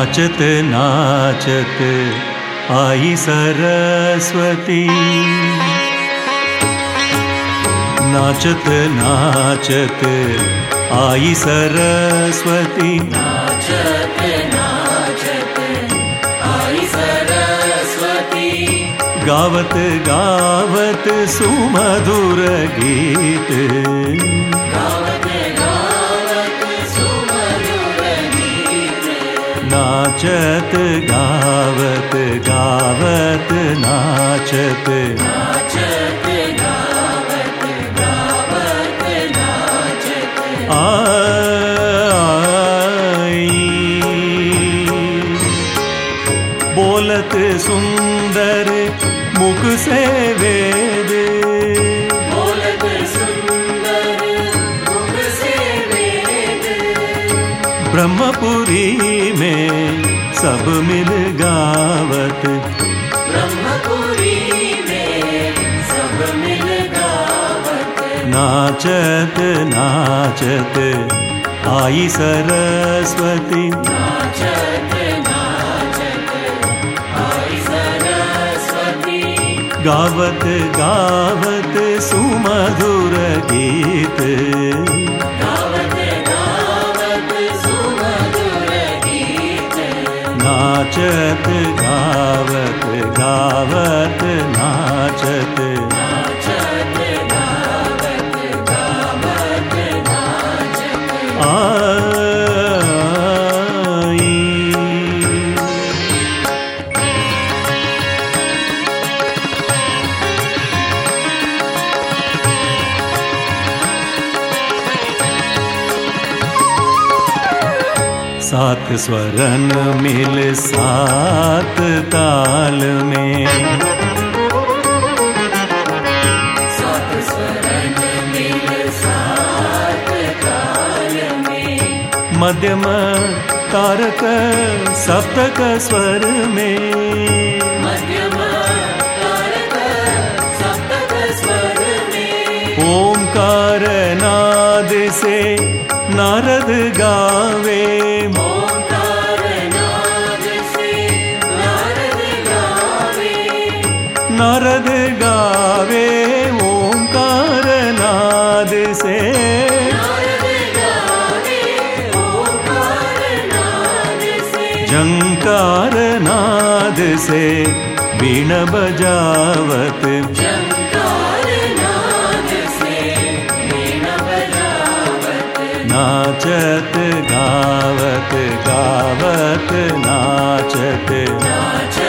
नाचत नाचत आई सरस्वती। नाचत नाचत आई सरस्वती। नाचत नाचत आई सरस्वती। गावत गावत सुमधुर गीत। गावत नाचत गावत गावत नाचत नाचत आई बोलत सुंदर मुख से वेद ब्रह्मपुरी में सब मिल गावत। ब्रह्मपुरी में सब मिल गावत। नाचत नाचत आई सरस्वती। नाचत नाचत आई सरस्वती। गावत गावत नाचत गावत गावत सात स्वरन मिल सात ताल में। सात स्वरन मिल सात ताल में। मध्यम तारक सप्तक स्वर में। मध्यम तारक सप्तक स्वर में। ओंकार नाद से नारद गावे ओंकार नाद से नारद गावे नारद गावे ओंकार नाद से नारद गावे ओंकार नाद से झंकार नाद से बीण बजावत झंकार गावत गावत नाचत। नाच